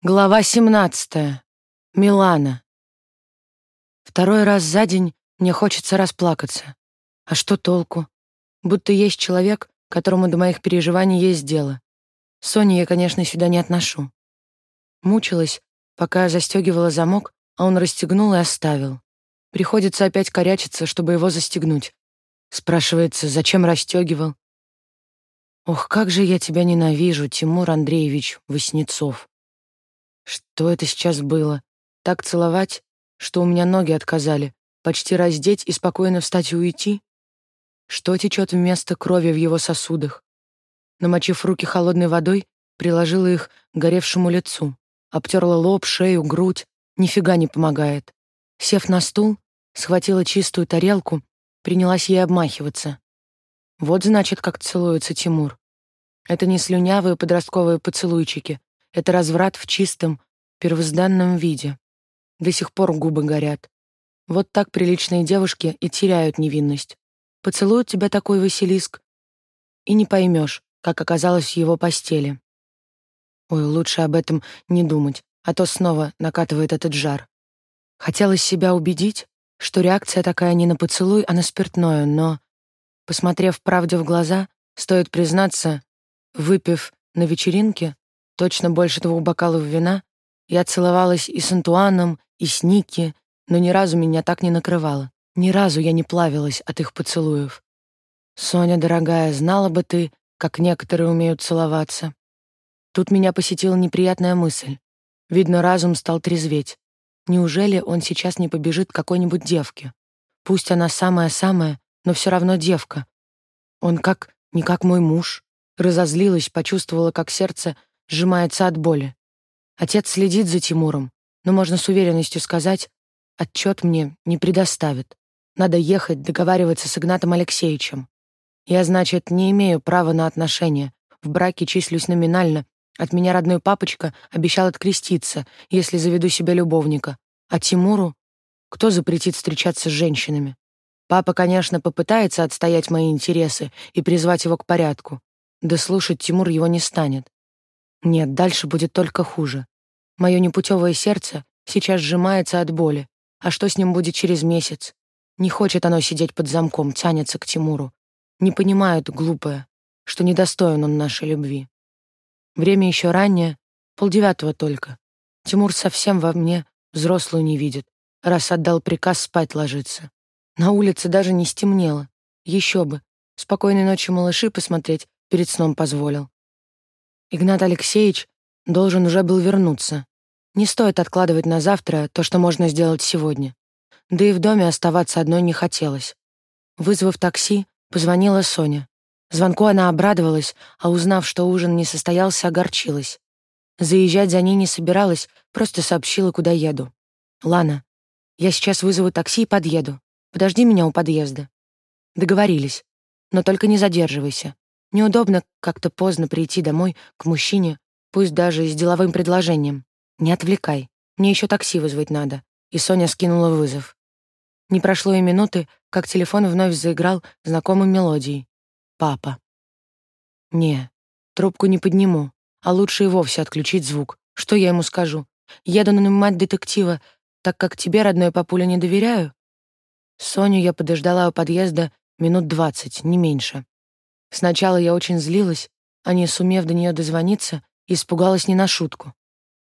Глава 17. Милана. Второй раз за день мне хочется расплакаться. А что толку? Будто есть человек, которому до моих переживаний есть дело. Соню я, конечно, сюда не отношу. Мучилась, пока застегивала замок, а он расстегнул и оставил. Приходится опять корячиться, чтобы его застегнуть. Спрашивается, зачем расстегивал? Ох, как же я тебя ненавижу, Тимур Андреевич Васнецов. Что это сейчас было? Так целовать, что у меня ноги отказали, почти раздеть и спокойно встать и уйти? Что течет вместо крови в его сосудах? Намочив руки холодной водой, приложила их к горевшему лицу, обтерла лоб, шею, грудь. Нифига не помогает. Сев на стул, схватила чистую тарелку, принялась ей обмахиваться. Вот значит, как целуется Тимур. Это не слюнявые подростковые поцелуйчики, это разврат в чистом, первозданном виде. До сих пор губы горят. Вот так приличные девушки и теряют невинность. Поцелует тебя такой Василиск, и не поймешь, как оказалось в его постели. Ой, лучше об этом не думать, а то снова накатывает этот жар. Хотелось себя убедить, что реакция такая не на поцелуй, а на спиртное, но, посмотрев правде в глаза, стоит признаться, выпив на вечеринке, Точно больше двух бокалов вина. Я целовалась и с Антуаном, и с Ники, но ни разу меня так не накрывало. Ни разу я не плавилась от их поцелуев. «Соня, дорогая, знала бы ты, как некоторые умеют целоваться». Тут меня посетила неприятная мысль. Видно, разум стал трезветь. Неужели он сейчас не побежит к какой-нибудь девке? Пусть она самая-самая, но все равно девка. Он как, не как мой муж. Разозлилась, почувствовала, как сердце сжимается от боли. Отец следит за Тимуром, но можно с уверенностью сказать, отчет мне не предоставит. Надо ехать, договариваться с Игнатом Алексеевичем. Я, значит, не имею права на отношения. В браке числюсь номинально. От меня родной папочка обещал откреститься, если заведу себе любовника. А Тимуру? Кто запретит встречаться с женщинами? Папа, конечно, попытается отстоять мои интересы и призвать его к порядку. Да слушать Тимур его не станет. Нет, дальше будет только хуже. Мое непутевое сердце сейчас сжимается от боли. А что с ним будет через месяц? Не хочет оно сидеть под замком, тянется к Тимуру. Не понимает, глупое, что недостоин он нашей любви. Время еще раннее, полдевятого только. Тимур совсем во мне взрослую не видит, раз отдал приказ спать ложиться. На улице даже не стемнело. Еще бы. Спокойной ночи малыши посмотреть перед сном позволил. Игнат Алексеевич должен уже был вернуться. Не стоит откладывать на завтра то, что можно сделать сегодня. Да и в доме оставаться одной не хотелось. Вызвав такси, позвонила Соня. Звонку она обрадовалась, а узнав, что ужин не состоялся, огорчилась. Заезжать за ней не собиралась, просто сообщила, куда еду. «Лана, я сейчас вызову такси и подъеду. Подожди меня у подъезда». Договорились. Но только не задерживайся. Неудобно как-то поздно прийти домой к мужчине, пусть даже и с деловым предложением. Не отвлекай. Мне еще такси вызвать надо. И Соня скинула вызов. Не прошло и минуты, как телефон вновь заиграл знакомой мелодией. Папа. Не, трубку не подниму, а лучше и вовсе отключить звук. Что я ему скажу? Еду нанимать детектива, так как тебе, родной папуля, не доверяю? Соню я подождала у подъезда минут двадцать, не меньше. Сначала я очень злилась, а не сумев до нее дозвониться, испугалась не на шутку.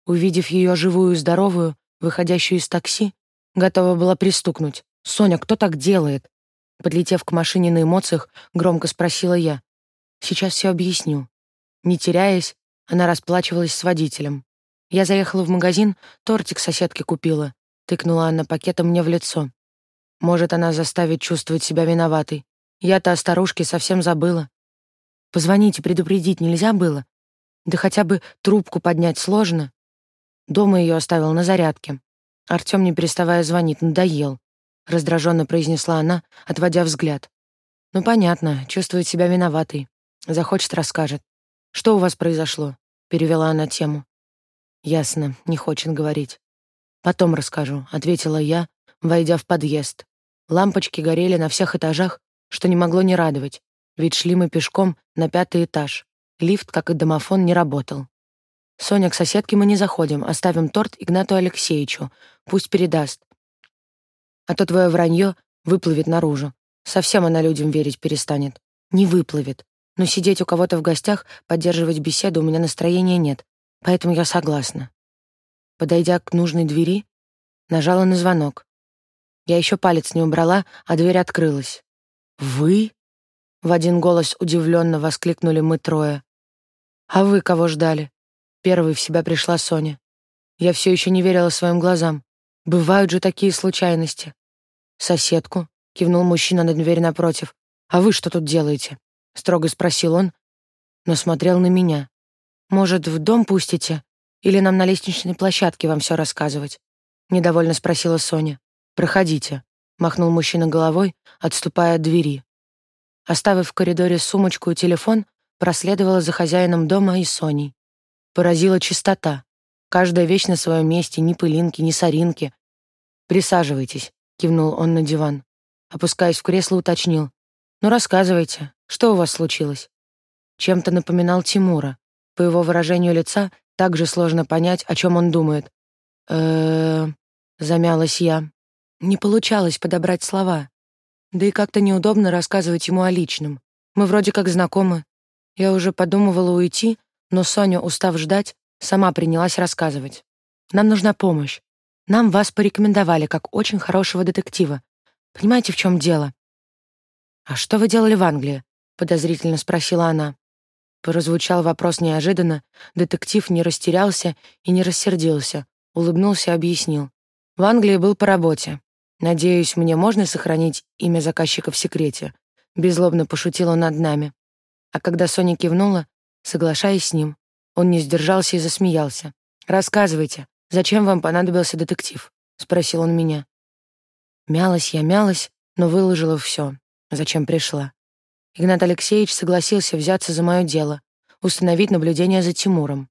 Увидев ее живую и здоровую, выходящую из такси, готова была пристукнуть. «Соня, кто так делает?» Подлетев к машине на эмоциях, громко спросила я. «Сейчас все объясню». Не теряясь, она расплачивалась с водителем. Я заехала в магазин, тортик соседке купила. Тыкнула она пакетом мне в лицо. Может, она заставит чувствовать себя виноватой. Я-то о старушке совсем забыла. Позвонить и предупредить нельзя было? Да хотя бы трубку поднять сложно. Дома ее оставил на зарядке. Артем, не переставая, звонит, надоел. Раздраженно произнесла она, отводя взгляд. Ну, понятно, чувствует себя виноватой. Захочет, расскажет. Что у вас произошло? Перевела она тему. Ясно, не хочет говорить. Потом расскажу, ответила я, войдя в подъезд. Лампочки горели на всех этажах, что не могло не радовать, ведь шли мы пешком на пятый этаж. Лифт, как и домофон, не работал. Соня, к соседке мы не заходим, оставим торт Игнату Алексеевичу, пусть передаст. А то твое вранье выплывет наружу. Совсем она людям верить перестанет. Не выплывет. Но сидеть у кого-то в гостях, поддерживать беседу у меня настроения нет, поэтому я согласна. Подойдя к нужной двери, нажала на звонок. Я еще палец не убрала, а дверь открылась. «Вы?» — в один голос удивленно воскликнули мы трое. «А вы кого ждали?» Первой в себя пришла Соня. Я все еще не верила своим глазам. Бывают же такие случайности. «Соседку», — кивнул мужчина на дверь напротив. «А вы что тут делаете?» — строго спросил он, но смотрел на меня. «Может, в дом пустите? Или нам на лестничной площадке вам все рассказывать?» — недовольно спросила Соня. «Проходите», — махнул мужчина головой, отступая от двери. Оставив в коридоре сумочку и телефон, проследовала за хозяином дома и Соней. Поразила чистота. Каждая вещь на своем месте, ни пылинки, ни соринки. «Присаживайтесь», — кивнул он на диван. Опускаясь в кресло, уточнил. «Ну, рассказывайте, что у вас случилось?» Чем-то напоминал Тимура. По его выражению лица также сложно понять, о чем он думает. э замялась я. Не получалось подобрать слова. Да и как-то неудобно рассказывать ему о личном. Мы вроде как знакомы. Я уже подумывала уйти, но Соня, устав ждать, сама принялась рассказывать. «Нам нужна помощь. Нам вас порекомендовали как очень хорошего детектива. Понимаете, в чем дело?» «А что вы делали в Англии?» — подозрительно спросила она. Прозвучал вопрос неожиданно, детектив не растерялся и не рассердился, улыбнулся и объяснил. «В Англии был по работе. «Надеюсь, мне можно сохранить имя заказчика в секрете?» Беззлобно пошутил он над нами. А когда Соня кивнула, соглашаясь с ним, он не сдержался и засмеялся. «Рассказывайте, зачем вам понадобился детектив?» — спросил он меня. Мялась я, мялась, но выложила все, зачем пришла. Игнат Алексеевич согласился взяться за мое дело, установить наблюдение за Тимуром.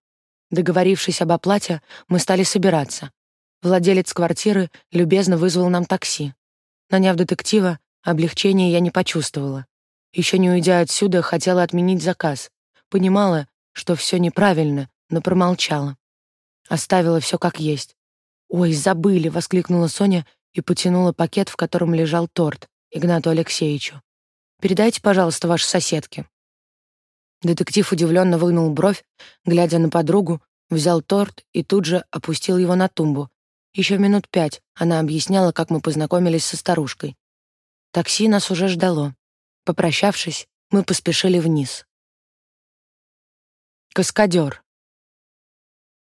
Договорившись об оплате, мы стали собираться. Владелец квартиры любезно вызвал нам такси. Наняв детектива, облегчения я не почувствовала. Еще не уйдя отсюда, хотела отменить заказ. Понимала, что все неправильно, но промолчала. Оставила все как есть. «Ой, забыли!» — воскликнула Соня и потянула пакет, в котором лежал торт, Игнату Алексеевичу. «Передайте, пожалуйста, вашей соседке». Детектив удивленно выгнул бровь, глядя на подругу, взял торт и тут же опустил его на тумбу, еще минут пять она объясняла, как мы познакомились со старушкой. Такси нас уже ждало. Попрощавшись, мы поспешили вниз. Каскадер.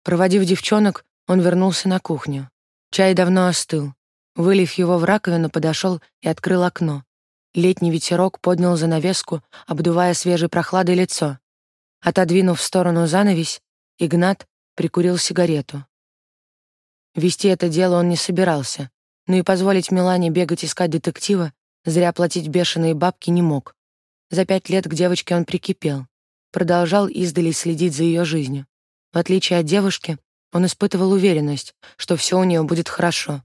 Проводив девчонок, он вернулся на кухню. Чай давно остыл. Вылив его в раковину, подошел и открыл окно. Летний ветерок поднял занавеску, обдувая свежей прохладой лицо. Отодвинув в сторону занавесь, Игнат прикурил сигарету. Вести это дело он не собирался, но и позволить Милане бегать искать детектива, зря платить бешеные бабки не мог. За пять лет к девочке он прикипел, продолжал издали следить за ее жизнью. В отличие от девушки, он испытывал уверенность, что все у нее будет хорошо.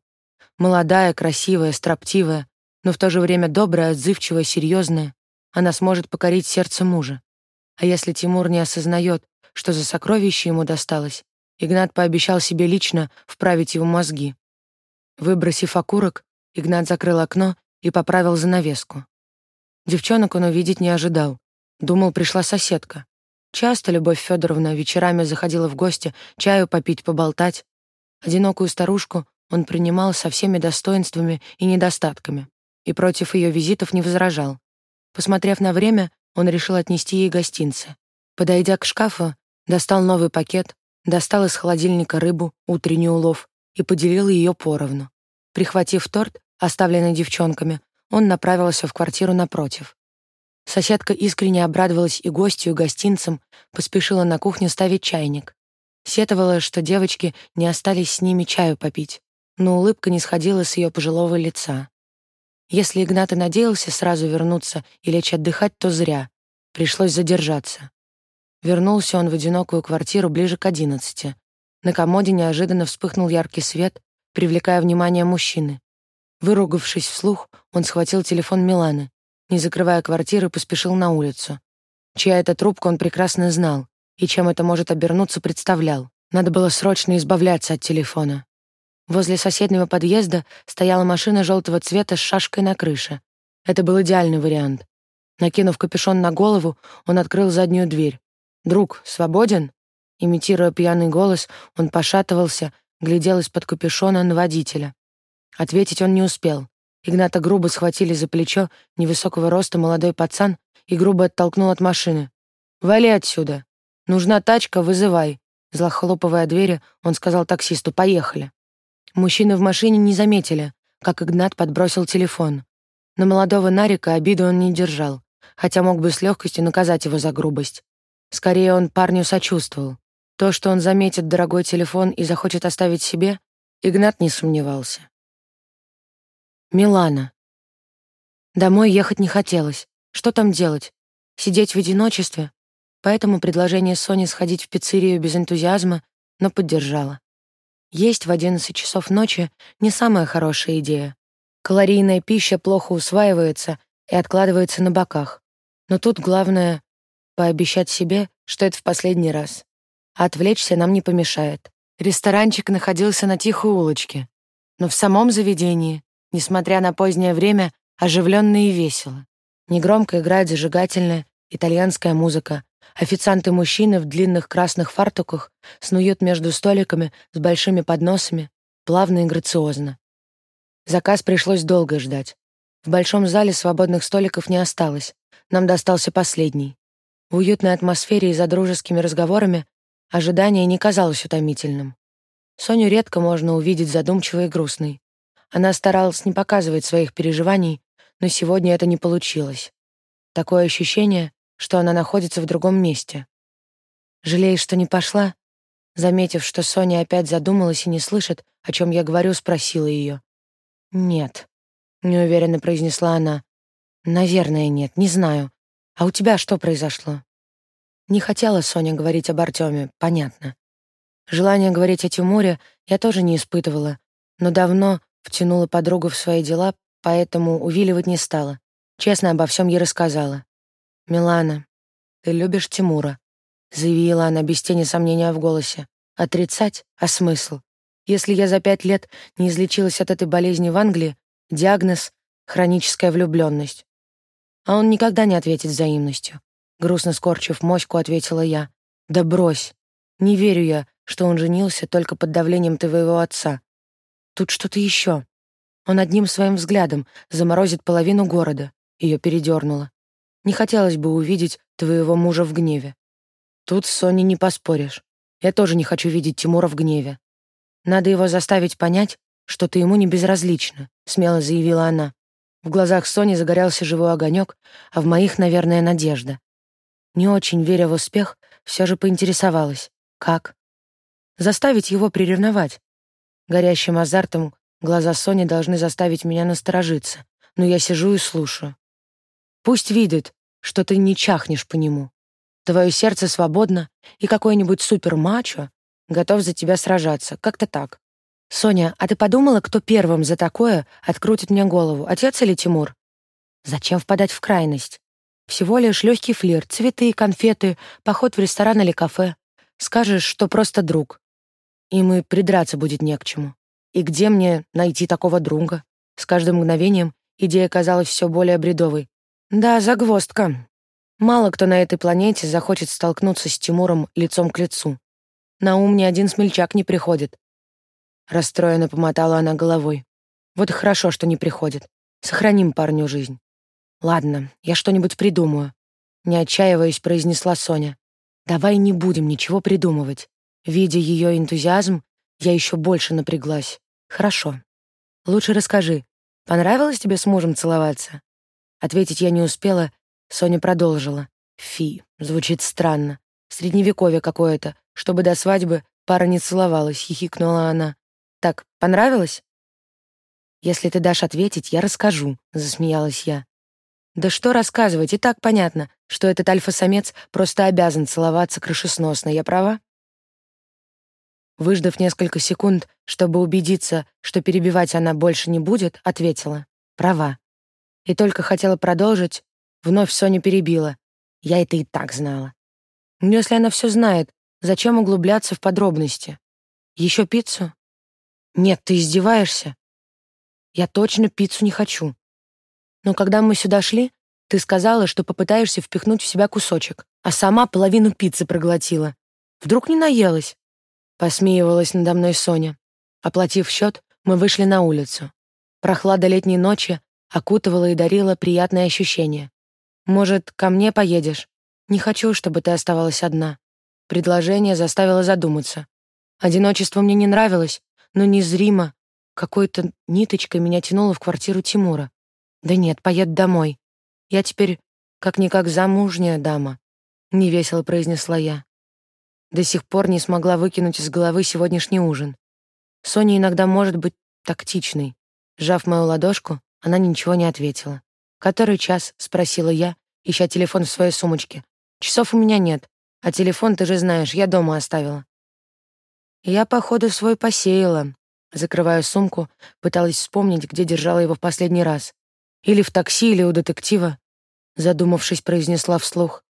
Молодая, красивая, строптивая, но в то же время добрая, отзывчивая, серьезная, она сможет покорить сердце мужа. А если Тимур не осознает, что за сокровище ему досталось, Игнат пообещал себе лично вправить его мозги. Выбросив окурок, Игнат закрыл окно и поправил занавеску. Девчонок он увидеть не ожидал. Думал, пришла соседка. Часто Любовь Федоровна вечерами заходила в гости чаю попить, поболтать. Одинокую старушку он принимал со всеми достоинствами и недостатками, и против ее визитов не возражал. Посмотрев на время, он решил отнести ей гостинцы. Подойдя к шкафу, достал новый пакет, достал из холодильника рыбу, утренний улов, и поделил ее поровну. Прихватив торт, оставленный девчонками, он направился в квартиру напротив. Соседка искренне обрадовалась и гостю, и гостинцам, поспешила на кухню ставить чайник. Сетовала, что девочки не остались с ними чаю попить, но улыбка не сходила с ее пожилого лица. Если Игнат и надеялся сразу вернуться и лечь отдыхать, то зря. Пришлось задержаться. Вернулся он в одинокую квартиру ближе к одиннадцати. На комоде неожиданно вспыхнул яркий свет, привлекая внимание мужчины. Выругавшись вслух, он схватил телефон Миланы. Не закрывая квартиры, поспешил на улицу. Чья это трубка, он прекрасно знал. и чем это может обернуться, представлял. Надо было срочно избавляться от телефона. Возле соседнего подъезда стояла машина желтого цвета с шашкой на крыше. Это был идеальный вариант. Накинув капюшон на голову, он открыл заднюю дверь. «Друг, свободен?» Имитируя пьяный голос, он пошатывался, глядел из-под капюшона на водителя. Ответить он не успел. Игната грубо схватили за плечо невысокого роста молодой пацан и грубо оттолкнул от машины. «Вали отсюда! Нужна тачка, вызывай!» Злохлопывая двери, он сказал таксисту «Поехали!». Мужчины в машине не заметили, как Игнат подбросил телефон. На молодого Нарика обиду он не держал, хотя мог бы с легкостью наказать его за грубость. Скорее, он парню сочувствовал. То, что он заметит дорогой телефон и захочет оставить себе, Игнат не сомневался. Милана. Домой ехать не хотелось. Что там делать? Сидеть в одиночестве? Поэтому предложение Сони сходить в пиццерию без энтузиазма, но поддержала. Есть в 11 часов ночи не самая хорошая идея. Калорийная пища плохо усваивается и откладывается на боках. Но тут главное — пообещать себе, что это в последний раз. А отвлечься нам не помешает. Ресторанчик находился на тихой улочке, но в самом заведении, несмотря на позднее время, оживленно и весело. Негромко играет зажигательная итальянская музыка. Официанты-мужчины в длинных красных фартуках снуют между столиками с большими подносами, плавно и грациозно. Заказ пришлось долго ждать. В большом зале свободных столиков не осталось. Нам достался последний. В уютной атмосфере и за дружескими разговорами ожидание не казалось утомительным. Соню редко можно увидеть задумчивой и грустной. Она старалась не показывать своих переживаний, но сегодня это не получилось. Такое ощущение, что она находится в другом месте. «Жалеешь, что не пошла?» Заметив, что Соня опять задумалась и не слышит, о чем я говорю, спросила ее. «Нет», — неуверенно произнесла она. «Наверное, нет, не знаю. А у тебя что произошло?» Не хотела Соня говорить об Артеме, понятно. Желание говорить о Тимуре я тоже не испытывала, но давно втянула подругу в свои дела, поэтому увиливать не стала. Честно обо всем ей рассказала. «Милана, ты любишь Тимура», — заявила она без тени сомнения в голосе. «Отрицать? А смысл? Если я за пять лет не излечилась от этой болезни в Англии, диагноз — хроническая влюбленность. А он никогда не ответит взаимностью. Грустно скорчив моську, ответила я. «Да брось. Не верю я, что он женился только под давлением твоего отца. Тут что-то еще. Он одним своим взглядом заморозит половину города. Ее передернуло. Не хотелось бы увидеть твоего мужа в гневе. Тут с Соней не поспоришь. Я тоже не хочу видеть Тимура в гневе. Надо его заставить понять, что ты ему не безразлична, смело заявила она. В глазах Сони загорелся живой огонек, а в моих, наверное, надежда. Не очень веря в успех, все же поинтересовалась. Как? Заставить его приревновать. Горящим азартом глаза Сони должны заставить меня насторожиться, но я сижу и слушаю. Пусть видит, что ты не чахнешь по нему. Твое сердце свободно, и какой-нибудь супермачо готов за тебя сражаться. Как-то так. Соня, а ты подумала, кто первым за такое открутит мне голову, отец или Тимур? Зачем впадать в крайность? Всего лишь легкий флирт, цветы, конфеты, поход в ресторан или кафе. Скажешь, что просто друг. И мы придраться будет не к чему. И где мне найти такого друга? С каждым мгновением идея казалась все более бредовой. Да, загвоздка. Мало кто на этой планете захочет столкнуться с Тимуром лицом к лицу. На ум ни один смельчак не приходит. Расстроенно помотала она головой. Вот и хорошо, что не приходит. Сохраним парню жизнь. Ладно, я что-нибудь придумаю. Не отчаиваясь, произнесла Соня. Давай не будем ничего придумывать. Видя ее энтузиазм, я еще больше напряглась. Хорошо. Лучше расскажи, понравилось тебе с мужем целоваться? Ответить я не успела, Соня продолжила. Фи, звучит странно. Средневековье какое-то, чтобы до свадьбы пара не целовалась, хихикнула она. Так, понравилось? Если ты дашь ответить, я расскажу, засмеялась я. Да что рассказывать, и так понятно, что этот альфа-самец просто обязан целоваться крышесносно, я права? Выждав несколько секунд, чтобы убедиться, что перебивать она больше не будет, ответила. Права. И только хотела продолжить, вновь Соню перебила. Я это и так знала. Но если она все знает, зачем углубляться в подробности? Еще пиццу? Нет, ты издеваешься. Я точно пиццу не хочу. Но когда мы сюда шли, ты сказала, что попытаешься впихнуть в себя кусочек, а сама половину пиццы проглотила. Вдруг не наелась? Посмеивалась надо мной Соня. Оплатив счет, мы вышли на улицу. Прохлада летней ночи окутывала и дарила приятное ощущение. «Может, ко мне поедешь? Не хочу, чтобы ты оставалась одна». Предложение заставило задуматься. Одиночество мне не нравилось, но незримо какой-то ниточкой меня тянуло в квартиру Тимура. Да нет, поеду домой. Я теперь как-никак замужняя дама, невесело произнесла я. До сих пор не смогла выкинуть из головы сегодняшний ужин. Соня иногда может быть тактичной. Сжав мою ладошку, она ничего не ответила. «Который час?» — спросила я, ища телефон в своей сумочке. «Часов у меня нет, а телефон, ты же знаешь, я дома оставила». Я, походу, свой посеяла. Закрывая сумку, пыталась вспомнить, где держала его в последний раз. Или в такси, или у детектива. Задумавшись, произнесла вслух.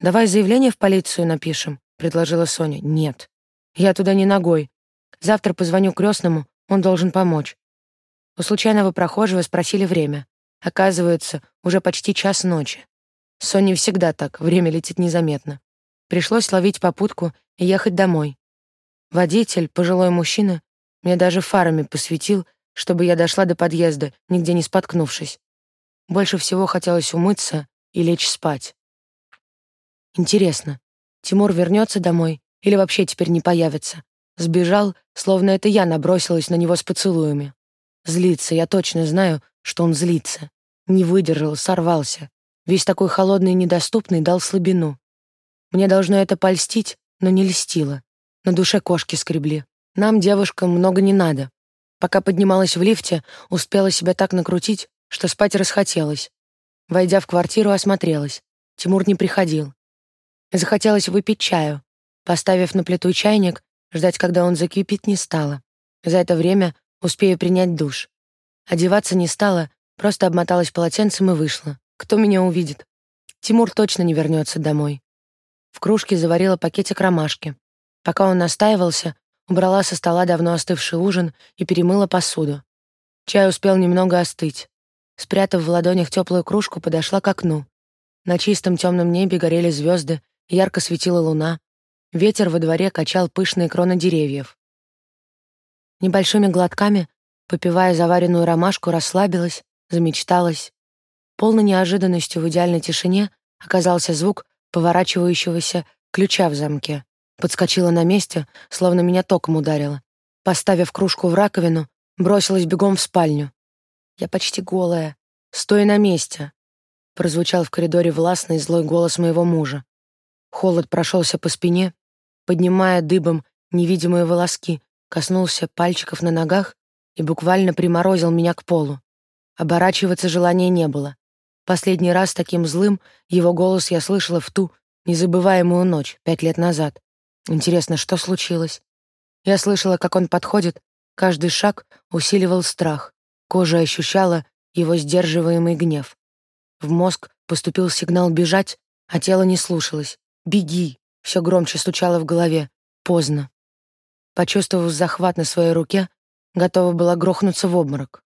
«Давай заявление в полицию напишем», — предложила Соня. «Нет. Я туда не ногой. Завтра позвоню крестному, он должен помочь». У случайного прохожего спросили время. Оказывается, уже почти час ночи. Соне всегда так, время летит незаметно. Пришлось ловить попутку и ехать домой. Водитель, пожилой мужчина, мне даже фарами посветил, чтобы я дошла до подъезда, нигде не споткнувшись. Больше всего хотелось умыться и лечь спать. Интересно, Тимур вернется домой или вообще теперь не появится? Сбежал, словно это я набросилась на него с поцелуями. Злится, я точно знаю, что он злится. Не выдержал, сорвался. Весь такой холодный и недоступный дал слабину. Мне должно это польстить, но не льстило. На душе кошки скребли. Нам, девушкам, много не надо. Пока поднималась в лифте, успела себя так накрутить, что спать расхотелось. Войдя в квартиру, осмотрелась. Тимур не приходил. Захотелось выпить чаю. Поставив на плиту чайник, ждать, когда он закипит, не стала. За это время успею принять душ. Одеваться не стала, просто обмоталась полотенцем и вышла. Кто меня увидит? Тимур точно не вернется домой. В кружке заварила пакетик ромашки. Пока он настаивался, убрала со стола давно остывший ужин и перемыла посуду. Чай успел немного остыть. Спрятав в ладонях теплую кружку, подошла к окну. На чистом темном небе горели звезды, ярко светила луна. Ветер во дворе качал пышные кроны деревьев. Небольшими глотками, попивая заваренную ромашку, расслабилась, замечталась. Полной неожиданностью в идеальной тишине оказался звук поворачивающегося ключа в замке. Подскочила на месте, словно меня током ударило. Поставив кружку в раковину, бросилась бегом в спальню. Я почти голая. Стой на месте. Прозвучал в коридоре властный злой голос моего мужа. Холод прошелся по спине, поднимая дыбом невидимые волоски, коснулся пальчиков на ногах и буквально приморозил меня к полу. Оборачиваться желания не было. Последний раз таким злым его голос я слышала в ту незабываемую ночь пять лет назад. Интересно, что случилось? Я слышала, как он подходит, каждый шаг усиливал страх. Кожа ощущала его сдерживаемый гнев. В мозг поступил сигнал бежать, а тело не слушалось. «Беги!» — все громче стучало в голове. Поздно. Почувствовав захват на своей руке, готова была грохнуться в обморок.